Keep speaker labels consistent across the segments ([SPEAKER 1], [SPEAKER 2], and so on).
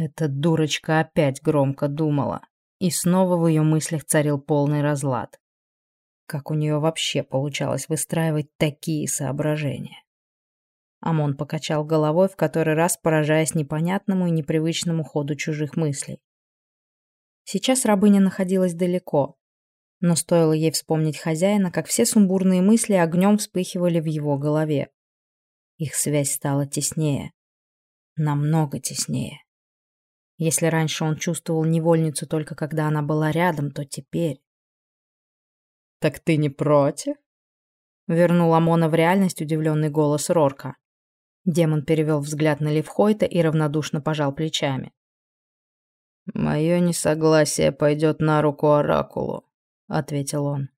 [SPEAKER 1] Эта дурочка опять громко думала, и снова в ее мыслях царил полный разлад. Как у нее вообще получалось выстраивать такие соображения? Амон покачал головой, в который раз поражаясь непонятному и непривычному ходу чужих мыслей. Сейчас рабыня находилась далеко, но стоило ей вспомнить хозяина, как все сумбурные мысли огнем вспыхивали в его голове. Их связь стала теснее. Намного теснее. Если раньше он чувствовал невольницу только когда она была рядом, то теперь...
[SPEAKER 2] «Так ты не против?»
[SPEAKER 1] Вернул Амона в реальность удивленный голос Рорка. Демон перевел взгляд на Левхойта и равнодушно пожал плечами.
[SPEAKER 2] «Мое несогласие пойдет на руку Оракулу», — ответил он.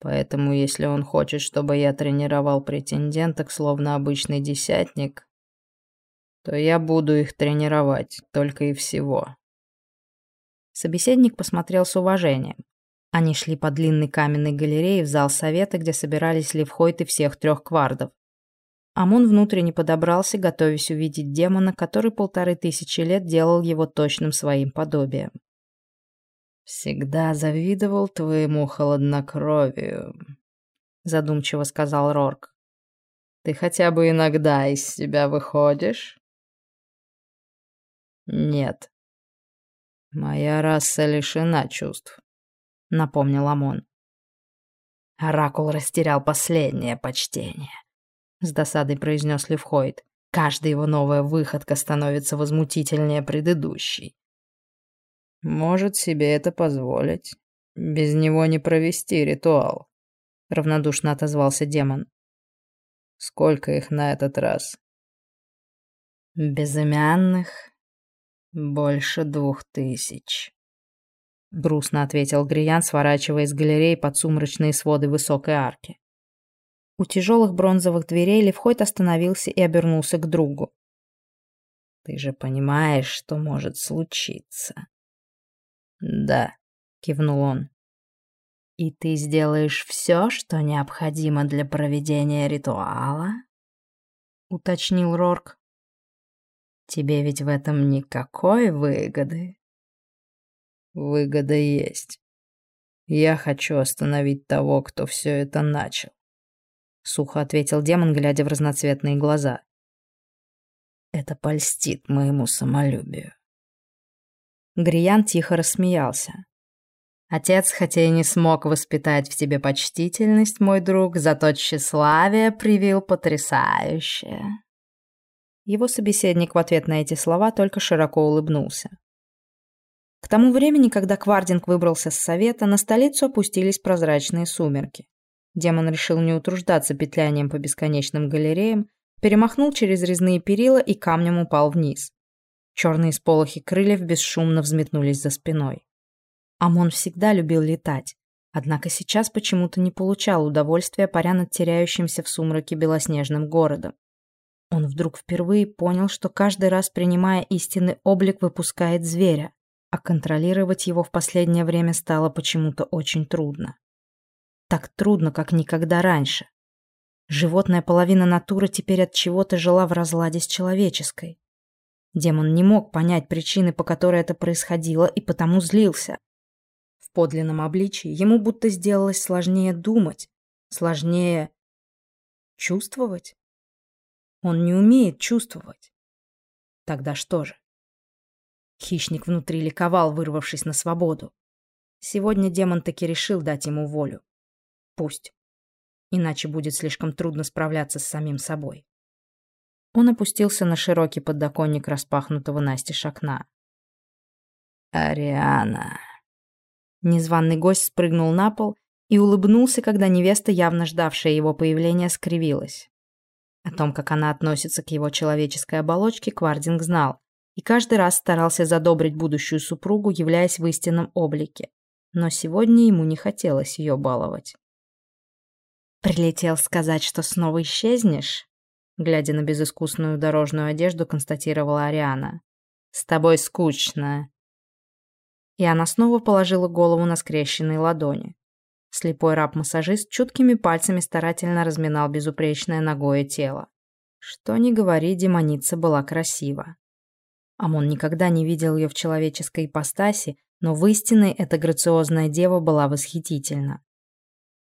[SPEAKER 2] «Поэтому, если он хочет, чтобы я тренировал претенденток, словно обычный десятник, то я буду их тренировать, только и всего».
[SPEAKER 1] Собеседник посмотрел с уважением. Они шли по длинной каменной галерее в зал совета, где собирались левхойты всех трех квардов. Амон внутренне подобрался, готовясь увидеть демона, который полторы тысячи лет делал его точным своим подобием.
[SPEAKER 2] «Всегда завидовал твоему холоднокровию», — задумчиво сказал Рорк. «Ты хотя бы иногда из себя выходишь?» «Нет. Моя раса лишена чувств», — напомнил Амон.
[SPEAKER 1] Оракул растерял последнее почтение, — с досадой произнес Левхойд. Каждая его новая выходка становится возмутительнее предыдущей.
[SPEAKER 2] «Может себе это позволить. Без него не провести ритуал», — равнодушно отозвался демон. «Сколько их на этот раз?»
[SPEAKER 1] «Безымянных больше двух тысяч», — грустно ответил Гриян, сворачивая из галереи под сумрачные своды высокой арки. У тяжелых бронзовых дверей Левхойт остановился и обернулся к другу.
[SPEAKER 2] «Ты же понимаешь, что может случиться?»
[SPEAKER 1] «Да», — кивнул он. «И ты сделаешь все, что необходимо для проведения ритуала?» — уточнил Рорк. Тебе ведь в этом никакой выгоды.
[SPEAKER 2] Выгода есть. Я хочу остановить того, кто все это начал. Сухо ответил демон, глядя в разноцветные глаза. Это польстит моему самолюбию.
[SPEAKER 1] Гриян тихо рассмеялся. Отец, хотя и не смог воспитать в тебе почтительность, мой друг, зато тщеславие привил потрясающее. Его собеседник в ответ на эти слова только широко улыбнулся. К тому времени, когда Квардинг выбрался с совета, на столицу опустились прозрачные сумерки. Демон решил не утруждаться петлянием по бесконечным галереям, перемахнул через резные перила и камнем упал вниз. Черные сполохи крыльев бесшумно взметнулись за спиной. Амон всегда любил летать, однако сейчас почему-то не получал удовольствия, паря над теряющимся в сумраке белоснежным городом. Он вдруг впервые понял, что каждый раз, принимая истинный облик, выпускает зверя, а контролировать его в последнее время стало почему-то очень трудно. Так трудно, как никогда раньше. Животная половина натуры теперь от чего-то жила в разладе с человеческой. Демон не мог понять причины, по которой это происходило, и потому злился. В подлинном обличии ему будто сделалось сложнее думать, сложнее чувствовать. Он не умеет чувствовать. Тогда что же? Хищник внутри ликовал, вырвавшись на свободу. Сегодня демон таки решил дать ему волю. Пусть. Иначе будет слишком трудно справляться с самим собой. Он опустился на широкий подоконник распахнутого настежь окна.
[SPEAKER 2] «Ариана!»
[SPEAKER 1] Незваный гость спрыгнул на пол и улыбнулся, когда невеста, явно ждавшая его появления, скривилась. О том, как она относится к его человеческой оболочке, Квардинг знал, и каждый раз старался задобрить будущую супругу, являясь в истинном облике. Но сегодня ему не хотелось ее баловать. «Прилетел сказать, что снова исчезнешь?» Глядя на безыскусную дорожную одежду, констатировала Ариана. «С тобой скучно». И она снова положила голову на скрещенные ладони. Слепой раб-массажист чуткими пальцами старательно разминал безупречное ногое тело. Что ни говори, демоница была красива. Амон никогда не видел ее в человеческой ипостаси, но в истинной эта грациозная дева была восхитительна.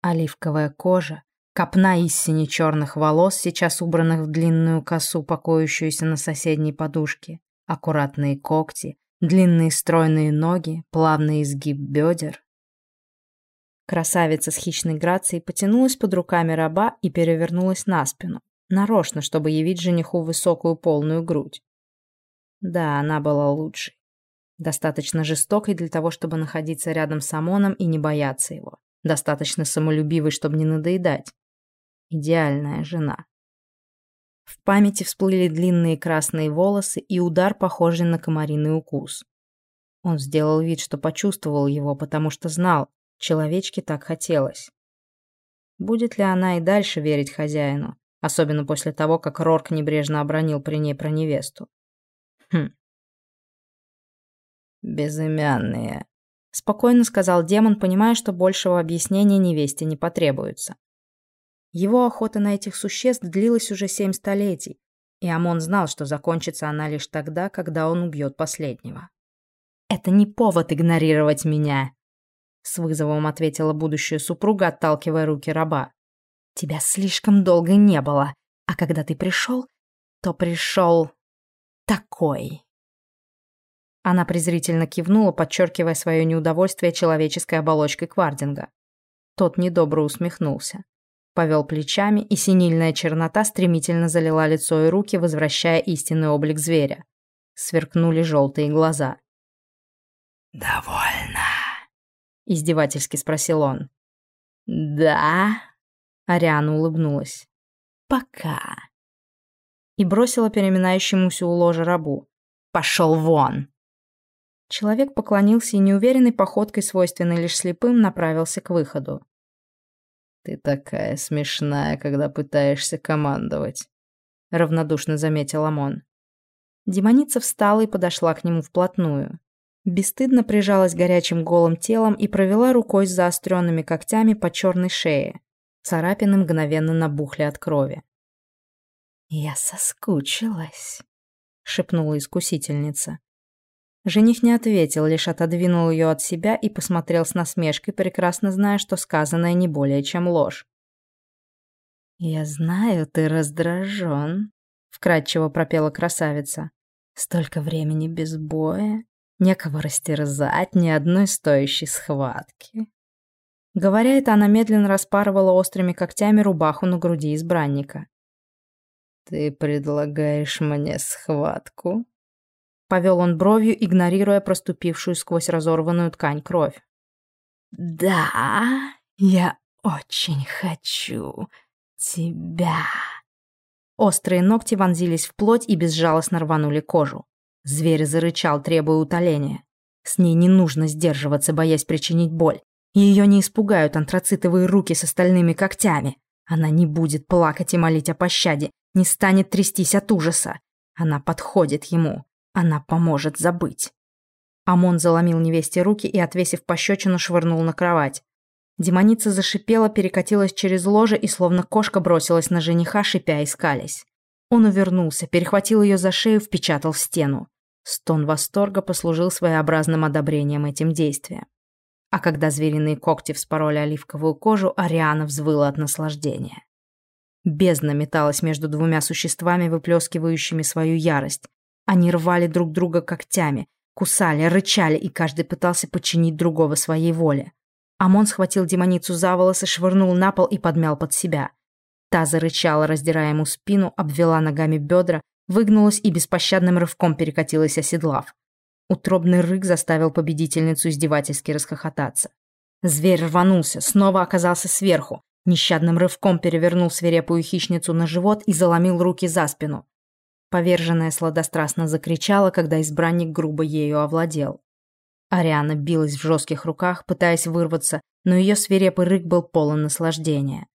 [SPEAKER 1] Оливковая кожа, копна из сине-черных волос, сейчас убранных в длинную косу, покоящуюся на соседней подушке, аккуратные когти, длинные стройные ноги, плавный изгиб бедер. Красавица с хищной грацией потянулась под руками раба и перевернулась на спину, нарочно, чтобы явить жениху высокую полную грудь. Да, она была лучшей. Достаточно жестокой для того, чтобы находиться рядом с Амоном и не бояться его. Достаточно самолюбивой, чтобы не надоедать. Идеальная жена. В памяти всплыли длинные красные волосы и удар, похожий на комариный укус. Он сделал вид, что почувствовал его, потому что знал, человечке так хотелось. Будет ли она и дальше верить хозяину, особенно после того, как Рорк небрежно обронил при ней про невесту? Хм. «Безымянные», — спокойно сказал демон, понимая, что большего объяснения невесте не потребуется. Его охота на этих существ длилась уже семь столетий, и Амон знал, что закончится она лишь тогда, когда он убьет последнего. «Это не повод игнорировать меня», — с вызовом ответила будущая супруга, отталкивая руки раба. «Тебя слишком долго не было, а когда ты пришел, то пришел такой». Она презрительно кивнула, подчеркивая свое неудовольствие человеческой оболочкой Квардинга. Тот недобро усмехнулся. Повел плечами, и синильная чернота стремительно залила лицо и руки, возвращая истинный облик зверя. Сверкнули желтые глаза.
[SPEAKER 2] «Довольно», —
[SPEAKER 1] издевательски спросил он.
[SPEAKER 2] «Да?»
[SPEAKER 1] — Ариана улыбнулась.
[SPEAKER 2] «Пока».
[SPEAKER 1] И бросила переминающемуся у ложа рабу. «Пошел вон!» Человек поклонился и неуверенной походкой, свойственной лишь слепым, направился к выходу.
[SPEAKER 2] «Ты такая смешная, когда пытаешься командовать», — равнодушно заметил Амон.
[SPEAKER 1] Демоница встала и подошла к нему вплотную. Бесстыдно прижалась горячим голым телом и провела рукой с заостренными когтями по черной шее. Царапины мгновенно набухли от крови.
[SPEAKER 2] «Я соскучилась», — шепнула искусительница.
[SPEAKER 1] Жених не ответил, лишь отодвинул ее от себя и посмотрел с насмешкой, прекрасно зная, что сказанное не более чем ложь.
[SPEAKER 2] «Я знаю, ты раздражен», — вкратчиво пропела красавица. «Столько времени без боя, некого растерзать, ни одной стоящей схватки».
[SPEAKER 1] Говоря это, она медленно распарывала острыми когтями рубаху на груди избранника.
[SPEAKER 2] «Ты предлагаешь мне схватку?»
[SPEAKER 1] Повел он бровью, игнорируя проступившую сквозь разорванную ткань кровь.
[SPEAKER 2] «Да, я очень хочу тебя».
[SPEAKER 1] Острые ногти вонзились в плоть и безжалостно рванули кожу. Зверь зарычал, требуя утоления. С ней не нужно сдерживаться, боясь причинить боль. Ее не испугают антрацитовые руки с остальными когтями. Она не будет плакать и молить о пощаде, не станет трястись от ужаса. Она подходит ему. Она поможет забыть. Амон заломил невесте руки и, отвесив пощечину, швырнул на кровать. Демоница зашипела, перекатилась через ложе и словно кошка бросилась на жениха, шипя и скались. Он увернулся, перехватил ее за шею, впечатал в стену. Стон восторга послужил своеобразным одобрением этим действиям. А когда звериные когти вспороли оливковую кожу, Ариана взвыла от наслаждения. Бездна металась между двумя существами, выплескивающими свою ярость. Они рвали друг друга когтями, кусали, рычали, и каждый пытался подчинить другого своей воле. Амон схватил демоницу за волосы, швырнул на пол и подмял под себя. Та зарычала, раздирая ему спину, обвела ногами бедра, выгнулась и беспощадным рывком перекатилась, оседлав. Утробный рык заставил победительницу издевательски расхохотаться. Зверь рванулся, снова оказался сверху, нещадным рывком перевернул свирепую хищницу на живот и заломил руки за спину. Поверженная сладострастно закричала, когда избранник грубо ею овладел. Ариана билась в жестких руках, пытаясь вырваться, но ее свирепый рык был полон наслаждения.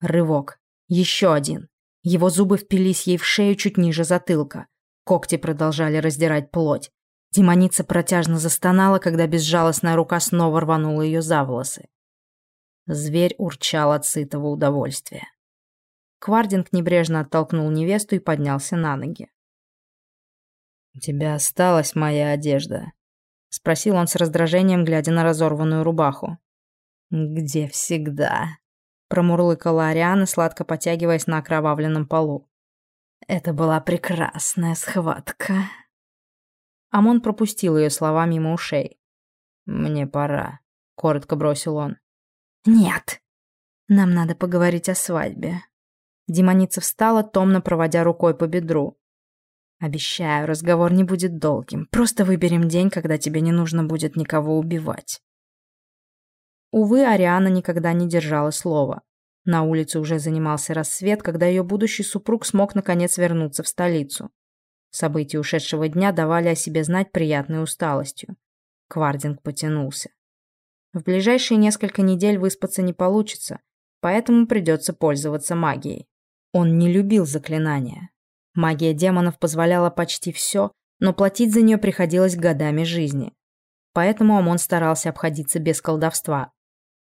[SPEAKER 1] Рывок. Еще один. Его зубы впились ей в шею чуть ниже затылка. Когти продолжали раздирать плоть. Демоница протяжно застонала, когда безжалостная рука снова рванула ее за волосы. Зверь урчал от сытого удовольствия. Квардинг небрежно оттолкнул невесту и поднялся на ноги.
[SPEAKER 2] «У тебя осталась моя одежда?» — спросил он с раздражением, глядя на разорванную рубаху.
[SPEAKER 1] «Где всегда?» — промурлыкала Ариана, сладко потягиваясь на окровавленном полу. «Это была прекрасная схватка». Амон пропустил ее слова мимо ушей.
[SPEAKER 2] «Мне пора», — коротко бросил он.
[SPEAKER 1] «Нет, нам надо поговорить о свадьбе». Демоница встала, томно проводя рукой по бедру. Обещаю, разговор не будет долгим. Просто выберем день, когда тебе не нужно будет никого убивать. Увы, Ариана никогда не держала слова. На улице уже занимался рассвет, когда ее будущий супруг смог наконец вернуться в столицу. События ушедшего дня давали о себе знать приятной усталостью. Квардинг потянулся. В ближайшие несколько недель выспаться не получится, поэтому придется пользоваться магией. Он не любил заклинания, Магия демонов позволяла почти все, но платить за нее приходилось годами жизни. Поэтому Амон старался обходиться без колдовства.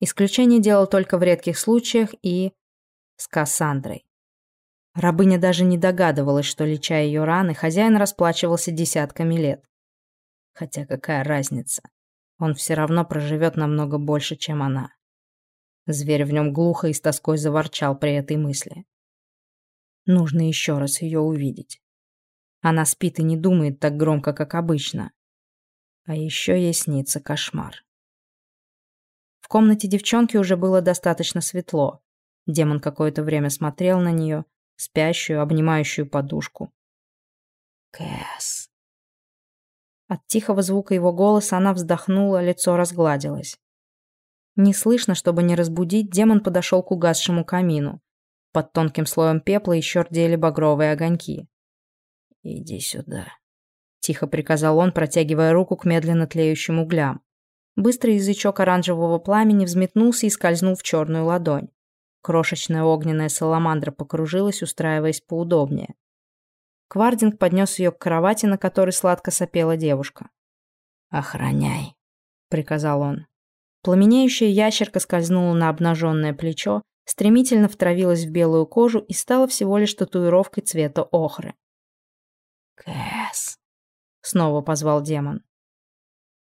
[SPEAKER 1] Исключение делал только в редких случаях и... с Кассандрой. Рабыня даже не догадывалась, что, леча ее раны, хозяин расплачивался десятками лет. Хотя какая разница? Он все равно проживет намного больше, чем она. Зверь в нем глухо и с тоской заворчал при этой мысли. Нужно еще раз ее увидеть. Она спит и не думает так громко, как обычно. А еще ей снится кошмар. В комнате девчонки уже было достаточно светло. Демон какое-то время смотрел на нее, спящую, обнимающую подушку. Кэс. От тихого звука его голоса она вздохнула, лицо разгладилось. Неслышно, чтобы не разбудить, демон подошел к угасшему камину. Под тонким слоем пепла еще рдели багровые огоньки. «Иди сюда», — тихо приказал он, протягивая руку к медленно тлеющим углям. Быстрый язычок оранжевого пламени взметнулся и скользнул в черную ладонь. Крошечная огненная саламандра покружилась, устраиваясь поудобнее. Квардинг поднес ее к кровати, на которой сладко сопела девушка. «Охраняй», — приказал он. Пламенеющая ящерка скользнула на обнаженное плечо, стремительно втравилась в белую кожу и стала всего лишь татуировкой цвета охры. «Кэс», — снова позвал демон.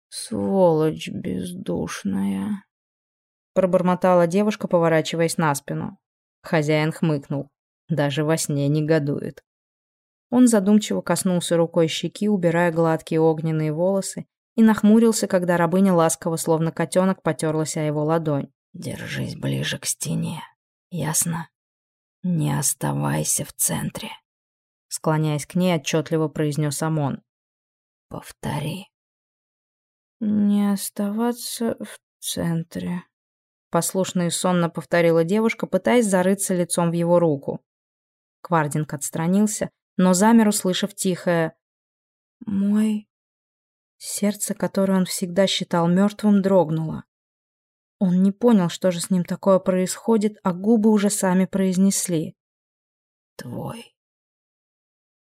[SPEAKER 1] «Сволочь бездушная», — пробормотала девушка, поворачиваясь на спину. Хозяин хмыкнул. Даже во сне негодует. Он задумчиво коснулся рукой щеки, убирая гладкие огненные волосы, и нахмурился, когда рабыня ласково, словно котенок, потерлась о его ладонь. Держись ближе к стене. Ясно? Не оставайся в центре. Склоняясь к ней, отчетливо произнес Амон. Повтори. Не оставаться в центре. Послушно и сонно повторила девушка, пытаясь зарыться лицом в его руку. Квардинг отстранился, но замер, услышав тихое «Мой...» Сердце, которое он всегда считал мертвым, дрогнуло. Он не понял, что же с ним такое происходит, а губы уже сами произнесли. «Твой».